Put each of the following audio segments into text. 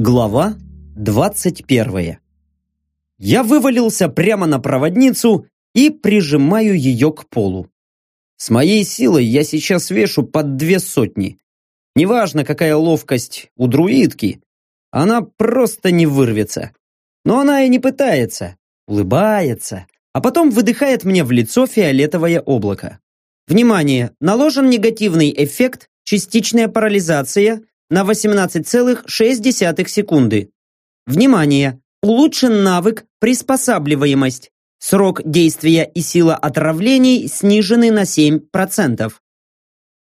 Глава 21. Я вывалился прямо на проводницу и прижимаю ее к полу. С моей силой я сейчас вешу под две сотни. Неважно, какая ловкость у друидки, она просто не вырвется. Но она и не пытается, улыбается, а потом выдыхает мне в лицо фиолетовое облако. Внимание! Наложен негативный эффект частичная парализация на 18,6 секунды. Внимание! Улучшен навык приспосабливаемость. Срок действия и сила отравлений снижены на 7%.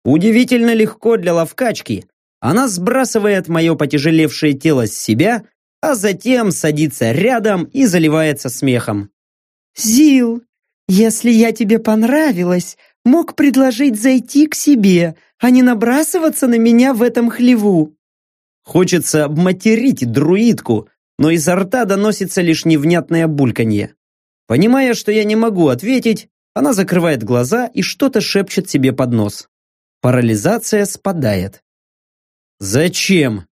Удивительно легко для ловкачки. Она сбрасывает мое потяжелевшее тело с себя, а затем садится рядом и заливается смехом. «Зил, если я тебе понравилась, мог предложить зайти к себе, а не набрасываться на меня в этом хлеву». Хочется обматерить друидку, но изо рта доносится лишь невнятное бульканье. Понимая, что я не могу ответить, она закрывает глаза и что-то шепчет себе под нос. Парализация спадает. «Зачем?»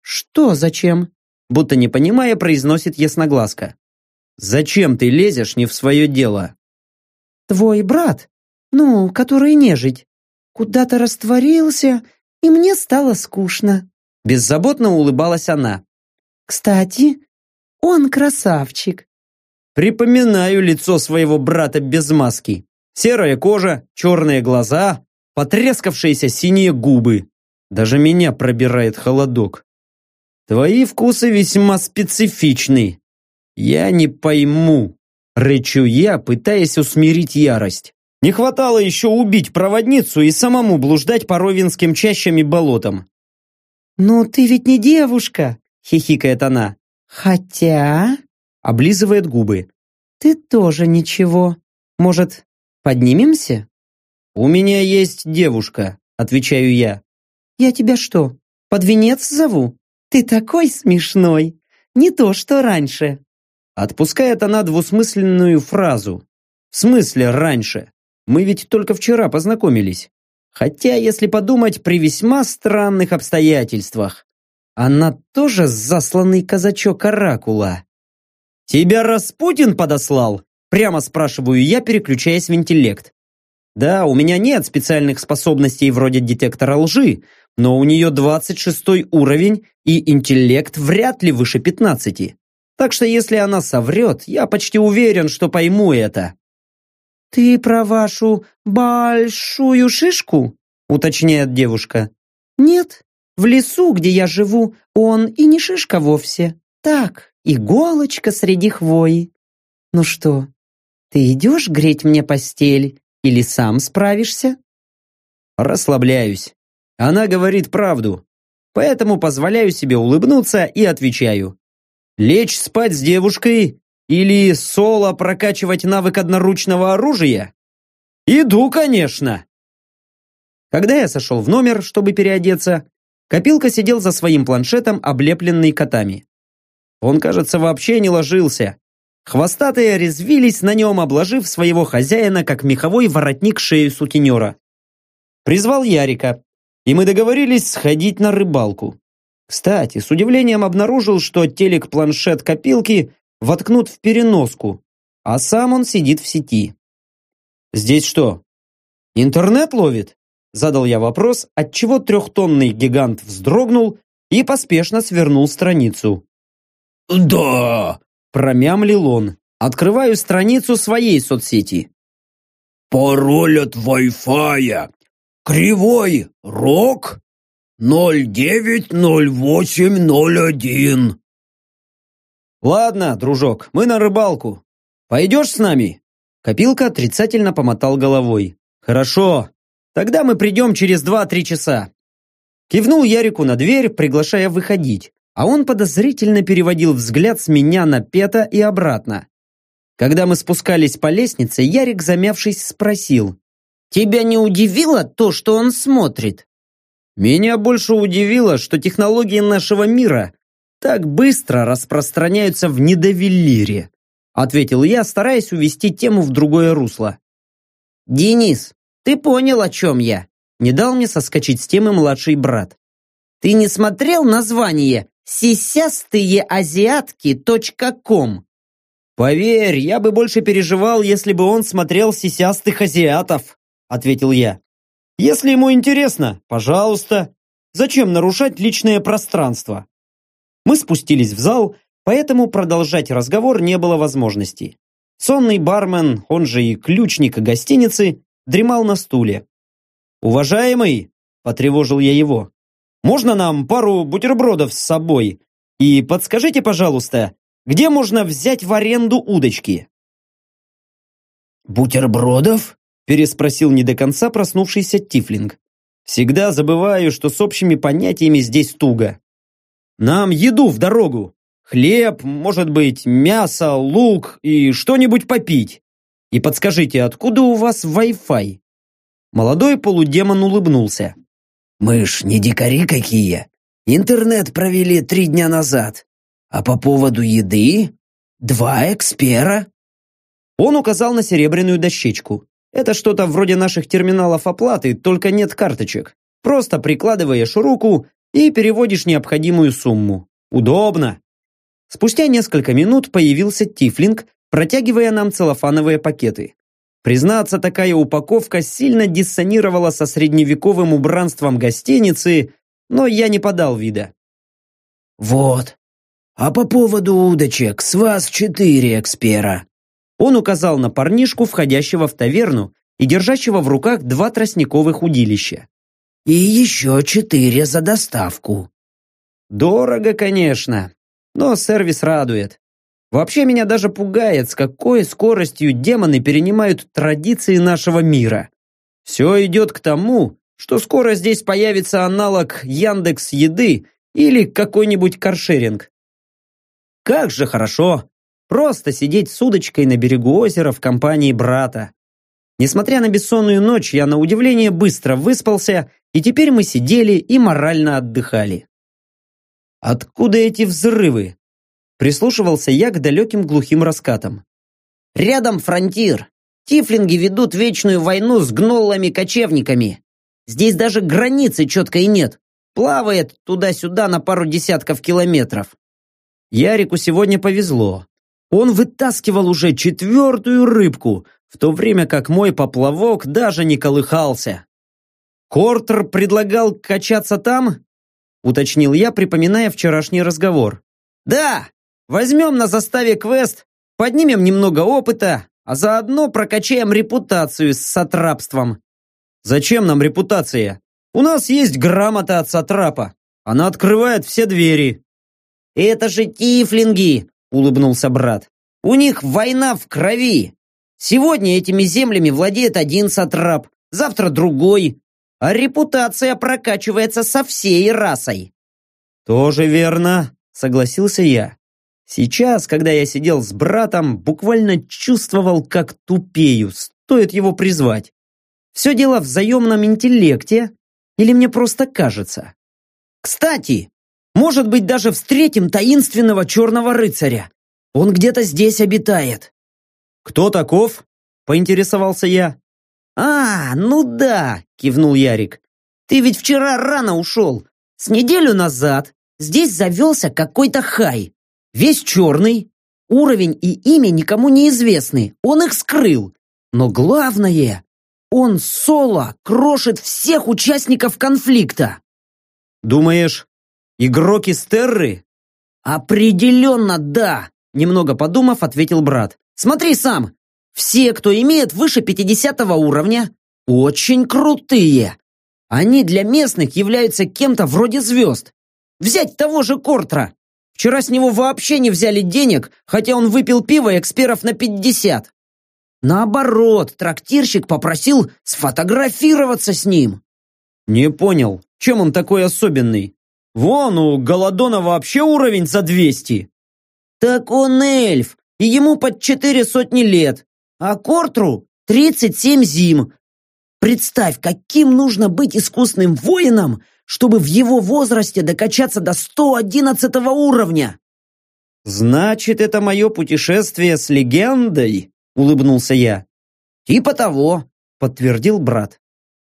«Что зачем?» Будто не понимая, произносит ясноглазка. «Зачем ты лезешь не в свое дело?» «Твой брат, ну, который нежить, куда-то растворился, и мне стало скучно». Беззаботно улыбалась она. «Кстати, он красавчик. Припоминаю лицо своего брата без маски. Серая кожа, черные глаза, потрескавшиеся синие губы. Даже меня пробирает холодок. Твои вкусы весьма специфичны. Я не пойму. Рычу я, пытаясь усмирить ярость. Не хватало еще убить проводницу и самому блуждать по ровенским чащам и болотам. «Но ты ведь не девушка!» — хихикает она. «Хотя...» облизывает губы. «Ты тоже ничего. Может, поднимемся?» «У меня есть девушка», — отвечаю я. «Я тебя что, под венец зову? Ты такой смешной. Не то, что раньше». Отпускает она двусмысленную фразу. «В смысле раньше? Мы ведь только вчера познакомились. Хотя, если подумать, при весьма странных обстоятельствах. Она тоже засланный казачок Оракула. «Тебя Распутин подослал?» Прямо спрашиваю я, переключаясь в интеллект. Да, у меня нет специальных способностей вроде детектора лжи, но у нее 26 уровень и интеллект вряд ли выше 15. Так что если она соврет, я почти уверен, что пойму это. «Ты про вашу большую шишку?» уточняет девушка. «Нет, в лесу, где я живу, он и не шишка вовсе. Так, иголочка среди хвои. Ну что, ты идешь греть мне постель или сам справишься? Расслабляюсь. Она говорит правду, поэтому позволяю себе улыбнуться и отвечаю. Лечь спать с девушкой или соло прокачивать навык одноручного оружия? Иду, конечно. Когда я сошел в номер, чтобы переодеться, Копилка сидел за своим планшетом, облепленный котами. Он, кажется, вообще не ложился. Хвостатые резвились на нем, обложив своего хозяина, как меховой воротник шею сутенера. Призвал Ярика, и мы договорились сходить на рыбалку. Кстати, с удивлением обнаружил, что телек-планшет копилки воткнут в переноску, а сам он сидит в сети. Здесь что, интернет ловит? Задал я вопрос, отчего трехтонный гигант вздрогнул и поспешно свернул страницу. «Да!» – промямлил он. Открываю страницу своей соцсети. «Пароль от Wi-Fi. Кривой рок 090801». «Ладно, дружок, мы на рыбалку. Пойдешь с нами?» Копилка отрицательно помотал головой. «Хорошо, тогда мы придем через два-три часа». Кивнул Ярику на дверь, приглашая выходить а он подозрительно переводил взгляд с меня на Пета и обратно. Когда мы спускались по лестнице, Ярик, замявшись, спросил. «Тебя не удивило то, что он смотрит?» Меня больше удивило, что технологии нашего мира так быстро распространяются в недовелире, ответил я, стараясь увести тему в другое русло. «Денис, ты понял, о чем я?» Не дал мне соскочить с темы младший брат. «Ты не смотрел название сисястыеазиатки.ком. «Поверь, я бы больше переживал, если бы он смотрел сисястых азиатов», ответил я. «Если ему интересно, пожалуйста. Зачем нарушать личное пространство?» Мы спустились в зал, поэтому продолжать разговор не было возможности. Сонный бармен, он же и ключник гостиницы, дремал на стуле. «Уважаемый!» – потревожил я его. «Можно нам пару бутербродов с собой? И подскажите, пожалуйста, где можно взять в аренду удочки?» «Бутербродов?» – переспросил не до конца проснувшийся Тифлинг. «Всегда забываю, что с общими понятиями здесь туго. Нам еду в дорогу. Хлеб, может быть, мясо, лук и что-нибудь попить. И подскажите, откуда у вас Wi-Fi?» Молодой полудемон улыбнулся. «Мы ж не дикари какие. Интернет провели три дня назад. А по поводу еды? Два экспера?» Он указал на серебряную дощечку. Это что-то вроде наших терминалов оплаты, только нет карточек. Просто прикладываешь руку и переводишь необходимую сумму. Удобно. Спустя несколько минут появился Тифлинг, протягивая нам целлофановые пакеты. Признаться, такая упаковка сильно диссонировала со средневековым убранством гостиницы, но я не подал вида. «Вот. А по поводу удочек, с вас четыре экспера». Он указал на парнишку, входящего в таверну и держащего в руках два тростниковых удилища. «И еще четыре за доставку». Дорого, конечно, но сервис радует. Вообще меня даже пугает, с какой скоростью демоны перенимают традиции нашего мира. Все идет к тому, что скоро здесь появится аналог Яндекс Еды или какой-нибудь каршеринг. Как же хорошо просто сидеть с удочкой на берегу озера в компании брата. Несмотря на бессонную ночь, я на удивление быстро выспался, и теперь мы сидели и морально отдыхали. Откуда эти взрывы? Прислушивался я к далеким глухим раскатам. Рядом фронтир. Тифлинги ведут вечную войну с гноллами-кочевниками. Здесь даже границы четкой нет. Плавает туда-сюда на пару десятков километров. Ярику сегодня повезло. Он вытаскивал уже четвертую рыбку, в то время как мой поплавок даже не колыхался. Кортер предлагал качаться там? Уточнил я, припоминая вчерашний разговор. Да, Возьмем на заставе квест, поднимем немного опыта, а заодно прокачаем репутацию с сатрапством. Зачем нам репутация? У нас есть грамота от сатрапа. Она открывает все двери. Это же тифлинги, улыбнулся брат. У них война в крови. Сегодня этими землями владеет один сатрап, завтра другой, а репутация прокачивается со всей расой. Тоже верно, согласился я. Сейчас, когда я сидел с братом, буквально чувствовал, как тупею, стоит его призвать. Все дело в заемном интеллекте или мне просто кажется? Кстати, может быть, даже встретим таинственного черного рыцаря. Он где-то здесь обитает. Кто таков? Поинтересовался я. А, ну да, кивнул Ярик. Ты ведь вчера рано ушел. С неделю назад здесь завелся какой-то хай. Весь черный, уровень и имя никому не известны, он их скрыл. Но главное, он соло крошит всех участников конфликта. Думаешь, игрок из Терры? Определенно да, немного подумав, ответил брат. Смотри сам, все, кто имеет выше 50 уровня, очень крутые. Они для местных являются кем-то вроде звезд. Взять того же Кортра. Вчера с него вообще не взяли денег, хотя он выпил пиво эксперов на 50. Наоборот, трактирщик попросил сфотографироваться с ним. Не понял, чем он такой особенный? Вон, у Голодона вообще уровень за 200. Так он эльф, и ему под четыре сотни лет, а Кортру 37 зим. Представь, каким нужно быть искусным воином, чтобы в его возрасте докачаться до 111 уровня. «Значит, это мое путешествие с легендой?» – улыбнулся я. «Типа того», – подтвердил брат.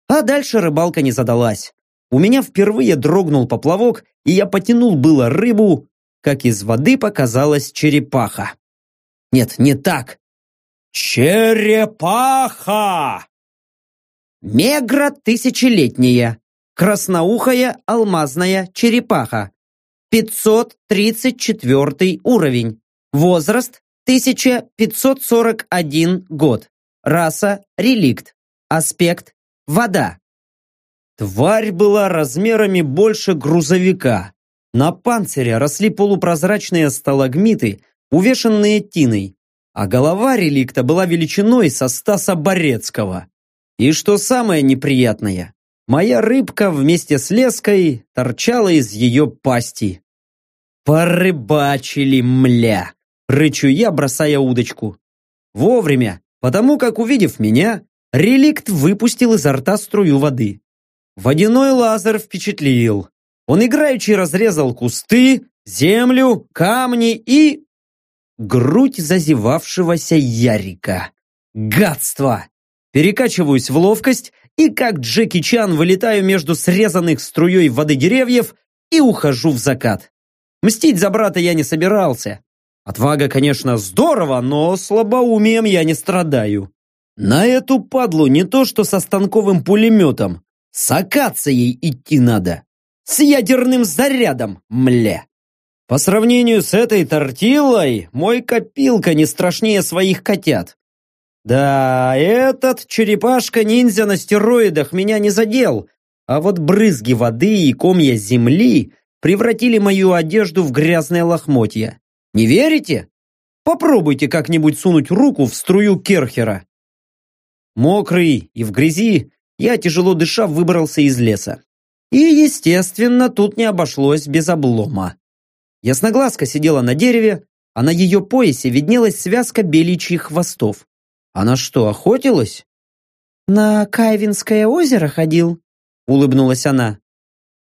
А дальше рыбалка не задалась. У меня впервые дрогнул поплавок, и я потянул было рыбу, как из воды показалась черепаха. Нет, не так. Черепаха! Мегра тысячелетняя, красноухая алмазная черепаха. 534 уровень. Возраст 1541 год. Раса – реликт. Аспект – вода. Тварь была размерами больше грузовика. На панцире росли полупрозрачные сталагмиты, увешанные тиной, а голова реликта была величиной со Стаса Борецкого. И что самое неприятное, моя рыбка вместе с леской торчала из ее пасти. Порыбачили, мля! Рычу я, бросая удочку. Вовремя, потому как, увидев меня, реликт выпустил изо рта струю воды. Водяной лазер впечатлил. Он играючи разрезал кусты, землю, камни и... Грудь зазевавшегося Ярика. Гадство! Перекачиваюсь в ловкость и, как Джеки Чан, вылетаю между срезанных струей воды деревьев и ухожу в закат. Мстить за брата я не собирался. Отвага, конечно, здорово, но слабоумием я не страдаю. На эту падлу не то что со станковым пулеметом, с акацией идти надо. С ядерным зарядом, мля. По сравнению с этой тортилой, мой копилка не страшнее своих котят. Да, этот черепашка-ниндзя на стероидах меня не задел, а вот брызги воды и комья земли превратили мою одежду в грязное лохмотья. Не верите? Попробуйте как-нибудь сунуть руку в струю Керхера. Мокрый и в грязи, я, тяжело дыша, выбрался из леса. И, естественно, тут не обошлось без облома. Ясноглазка сидела на дереве, а на ее поясе виднелась связка беличьих хвостов. Она что, охотилась? «На Кайвинское озеро ходил?» — улыбнулась она.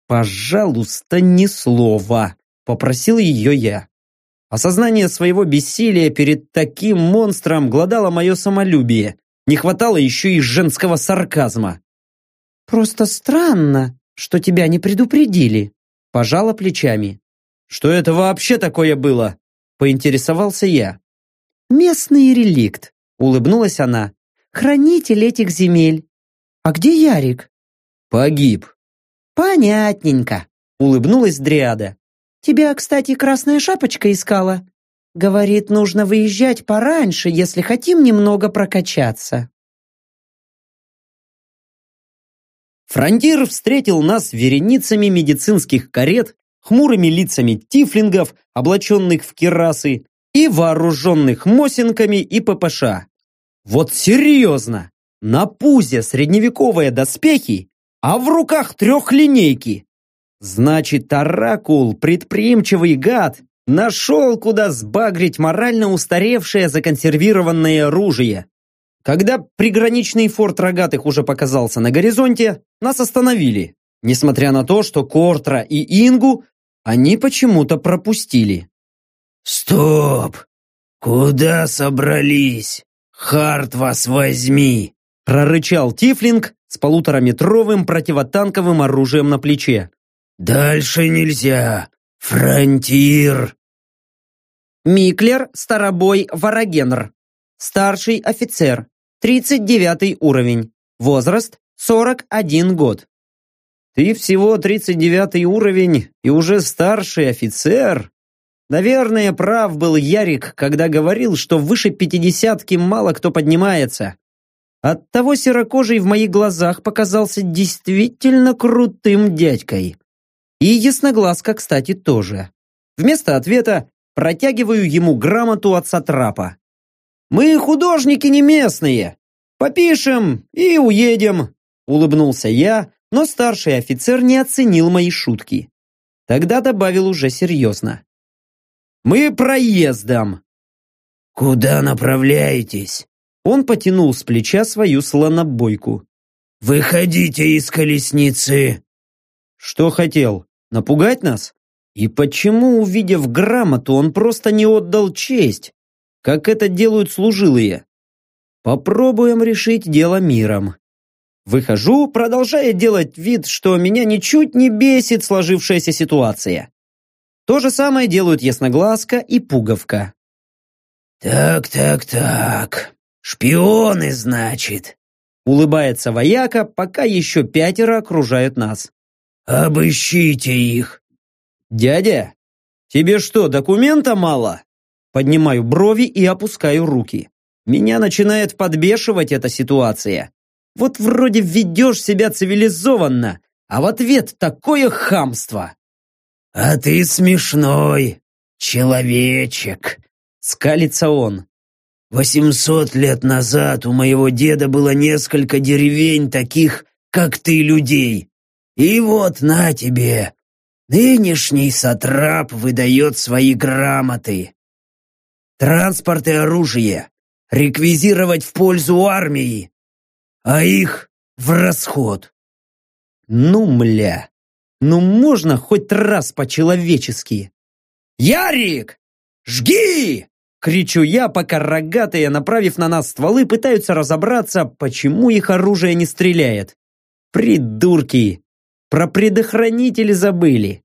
«Пожалуйста, ни слова!» — попросил ее я. Осознание своего бессилия перед таким монстром глодало мое самолюбие. Не хватало еще и женского сарказма. «Просто странно, что тебя не предупредили», — пожала плечами. «Что это вообще такое было?» — поинтересовался я. «Местный реликт», — улыбнулась она. «Хранитель этих земель. А где Ярик?» «Погиб», «Понятненько», — улыбнулась Дриада. «Тебя, кстати, красная шапочка искала. Говорит, нужно выезжать пораньше, если хотим немного прокачаться». Фронтир встретил нас вереницами медицинских карет, хмурыми лицами тифлингов, облаченных в керасы, и вооруженных мосинками и ППШ. Вот серьезно! На пузе средневековые доспехи а в руках трехлинейки. Значит, Оракул, предприимчивый гад, нашел, куда сбагрить морально устаревшее законсервированное оружие. Когда приграничный форт рогатых уже показался на горизонте, нас остановили, несмотря на то, что Кортра и Ингу они почему-то пропустили. «Стоп! Куда собрались? Харт вас возьми!» прорычал Тифлинг, с полутораметровым противотанковым оружием на плече. «Дальше нельзя! Фронтир!» Миклер Старобой Варагенр. Старший офицер. 39 уровень. Возраст 41 год. Ты всего 39 уровень и уже старший офицер? Наверное, прав был Ярик, когда говорил, что выше пятидесятки мало кто поднимается. Оттого серокожий в моих глазах показался действительно крутым дядькой. И ясноглазка, кстати, тоже. Вместо ответа протягиваю ему грамоту от сатрапа. «Мы художники не местные. Попишем и уедем», — улыбнулся я, но старший офицер не оценил мои шутки. Тогда добавил уже серьезно. «Мы проездом». «Куда направляетесь?» Он потянул с плеча свою слонобойку. «Выходите из колесницы!» Что хотел? Напугать нас? И почему, увидев грамоту, он просто не отдал честь, как это делают служилые? Попробуем решить дело миром. Выхожу, продолжая делать вид, что меня ничуть не бесит сложившаяся ситуация. То же самое делают Ясноглазка и Пуговка. «Так, так, так. Шпионы, значит?» Улыбается вояка, пока еще пятеро окружают нас. «Обыщите их!» «Дядя, тебе что, документа мало?» Поднимаю брови и опускаю руки. Меня начинает подбешивать эта ситуация. Вот вроде ведешь себя цивилизованно, а в ответ такое хамство. «А ты смешной, человечек!» — скалится он. «Восемьсот лет назад у моего деда было несколько деревень таких, как ты, людей. И вот на тебе, нынешний сатрап выдает свои грамоты. Транспорт и оружие реквизировать в пользу армии, а их в расход. Ну, мля, ну можно хоть раз по-человечески? «Ярик! Жги!» Кричу я, пока рогатые, направив на нас стволы, пытаются разобраться, почему их оружие не стреляет. Придурки! Про предохранители забыли.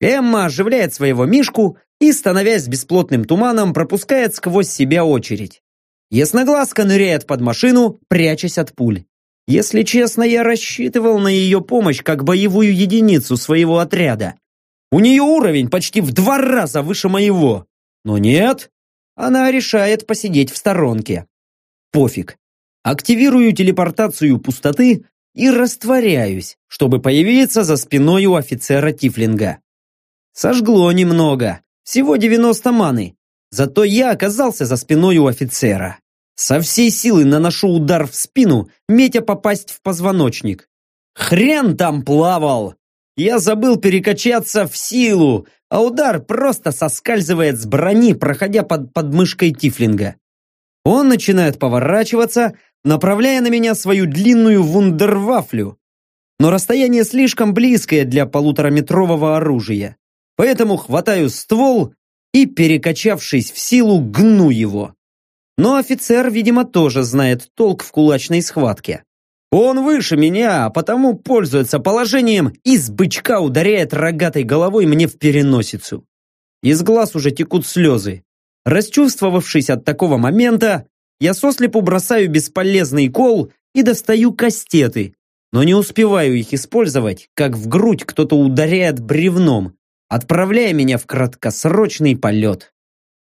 Эмма оживляет своего Мишку и, становясь бесплотным туманом, пропускает сквозь себя очередь. Ясноглазка ныряет под машину, прячась от пуль. Если честно, я рассчитывал на ее помощь как боевую единицу своего отряда. У нее уровень почти в два раза выше моего. Но нет, она решает посидеть в сторонке. Пофиг. Активирую телепортацию пустоты и растворяюсь, чтобы появиться за спиной у офицера Тифлинга. Сожгло немного, всего 90 маны, зато я оказался за спиной у офицера. Со всей силы наношу удар в спину, метя попасть в позвоночник. Хрен там плавал! Я забыл перекачаться в силу, а удар просто соскальзывает с брони, проходя под подмышкой Тифлинга. Он начинает поворачиваться, направляя на меня свою длинную вундервафлю. Но расстояние слишком близкое для полутораметрового оружия. Поэтому хватаю ствол и, перекачавшись в силу, гну его. Но офицер, видимо, тоже знает толк в кулачной схватке. Он выше меня, а потому пользуется положением и с бычка ударяет рогатой головой мне в переносицу. Из глаз уже текут слезы. Расчувствовавшись от такого момента, я сослепу бросаю бесполезный кол и достаю кастеты, но не успеваю их использовать, как в грудь кто-то ударяет бревном, отправляя меня в краткосрочный полет.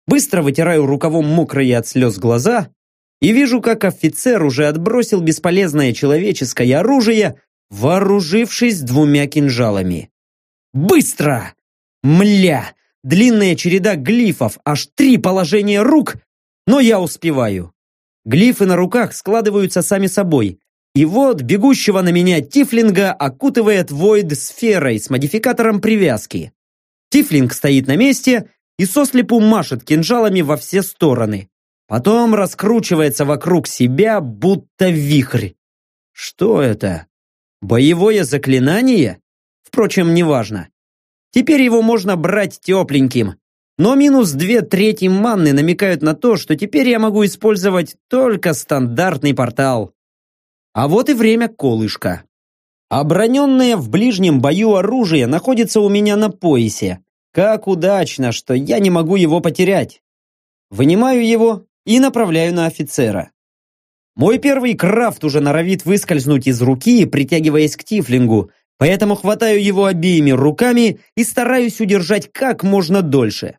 Быстро вытираю рукавом мокрые от слез глаза и вижу, как офицер уже отбросил бесполезное человеческое оружие, вооружившись двумя кинжалами. «Быстро!» «Мля!» Длинная череда глифов, аж три положения рук, но я успеваю. Глифы на руках складываются сами собой. И вот бегущего на меня Тифлинга окутывает Войд сферой с модификатором привязки. Тифлинг стоит на месте и сослепу машет кинжалами во все стороны. Потом раскручивается вокруг себя, будто вихрь. Что это? Боевое заклинание? Впрочем, неважно. Теперь его можно брать тепленьким, но минус две трети манны намекают на то, что теперь я могу использовать только стандартный портал. А вот и время колышка. Оброненное в ближнем бою оружие находится у меня на поясе. Как удачно, что я не могу его потерять. Вынимаю его и направляю на офицера. Мой первый крафт уже норовит выскользнуть из руки, притягиваясь к тифлингу, поэтому хватаю его обеими руками и стараюсь удержать как можно дольше.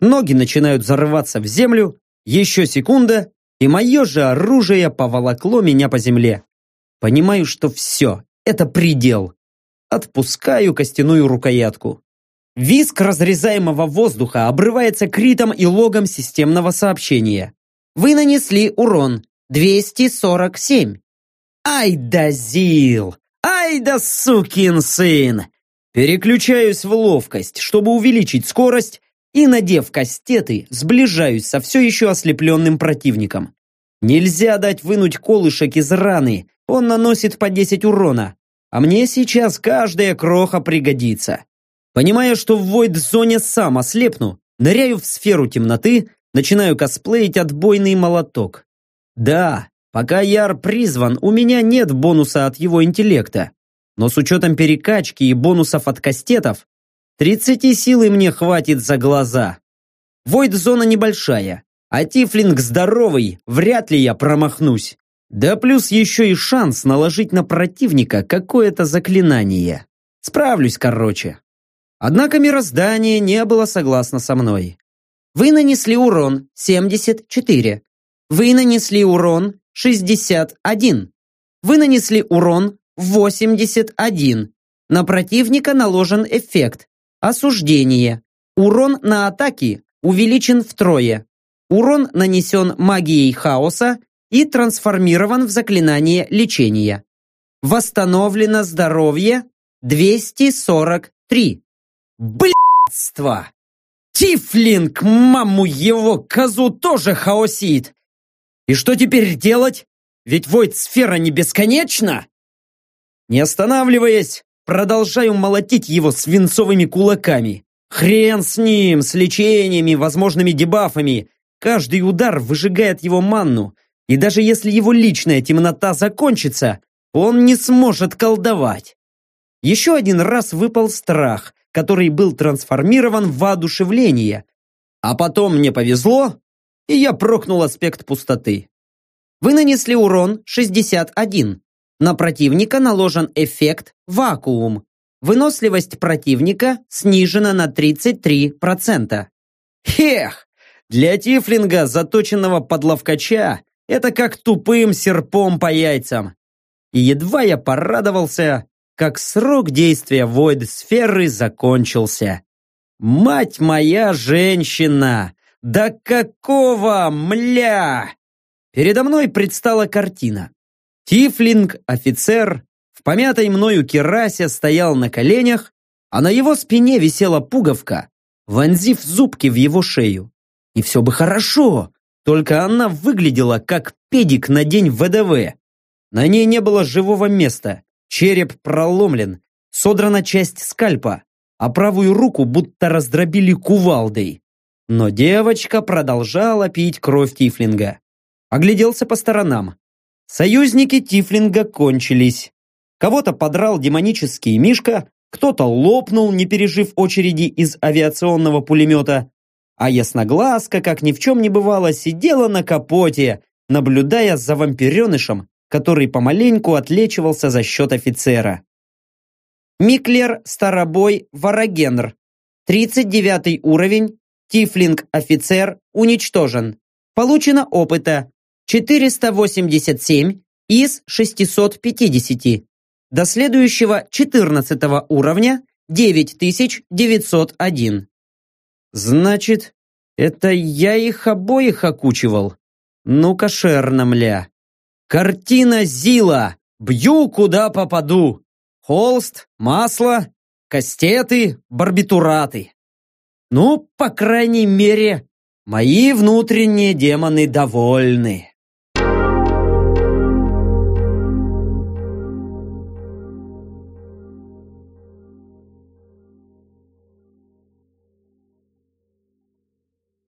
Ноги начинают зарываться в землю, еще секунда, и мое же оружие поволокло меня по земле. Понимаю, что все, это предел. Отпускаю костяную рукоятку. Виск разрезаемого воздуха обрывается критом и логом системного сообщения. Вы нанесли урон 247. Ай да Зил! Ай да сукин сын! Переключаюсь в ловкость, чтобы увеличить скорость и, надев кастеты, сближаюсь со все еще ослепленным противником. Нельзя дать вынуть колышек из раны, он наносит по 10 урона, а мне сейчас каждая кроха пригодится. Понимая, что в войд-зоне сам ослепну, ныряю в сферу темноты, начинаю косплеить отбойный молоток. Да, Пока Яр призван, у меня нет бонуса от его интеллекта. Но с учетом перекачки и бонусов от кастетов, 30 силы мне хватит за глаза. Войд-зона небольшая, а тифлинг здоровый, вряд ли я промахнусь. Да плюс еще и шанс наложить на противника какое-то заклинание. Справлюсь, короче. Однако мироздание не было согласно со мной. Вы нанесли урон 74. Вы нанесли урон 61. Вы нанесли урон 81. На противника наложен эффект. Осуждение. Урон на атаки увеличен втрое. Урон нанесен магией хаоса и трансформирован в заклинание лечения. Восстановлено здоровье 243. Блядство! Тифлинг, маму его, козу тоже хаосит! И что теперь делать? Ведь войд-сфера не бесконечна! Не останавливаясь, продолжаю молотить его свинцовыми кулаками. Хрен с ним, с лечениями, возможными дебафами. Каждый удар выжигает его манну, и даже если его личная темнота закончится, он не сможет колдовать. Еще один раз выпал страх, который был трансформирован в воодушевление. А потом мне повезло, и я прокнул аспект пустоты. Вы нанесли урон 61. На противника наложен эффект «Вакуум». Выносливость противника снижена на 33%. Хех! Для тифлинга, заточенного под ловкача, это как тупым серпом по яйцам. И едва я порадовался, как срок действия Войд-сферы закончился. Мать моя женщина! Да какого мля! Передо мной предстала картина. Тифлинг, офицер, в помятой мною керасе стоял на коленях, а на его спине висела пуговка, вонзив зубки в его шею. И все бы хорошо, только она выглядела как педик на день ВДВ. На ней не было живого места, череп проломлен, содрана часть скальпа, а правую руку будто раздробили кувалдой. Но девочка продолжала пить кровь Тифлинга. Огляделся по сторонам. Союзники Тифлинга кончились. Кого-то подрал демонический Мишка, кто-то лопнул, не пережив очереди из авиационного пулемета, а ясноглазка, как ни в чем не бывало, сидела на капоте, наблюдая за вампиренышем, который помаленьку отлечивался за счет офицера. Миклер Старобой Варагенр. 39 уровень. Тифлинг-офицер уничтожен. Получено опыта 487 из 650. До следующего 14 уровня 9901. Значит, это я их обоих окучивал? Ну, кошерно, мля. Картина Зила. Бью, куда попаду. Холст, масло, кастеты, барбитураты. Ну, по крайней мере, мои внутренние демоны довольны.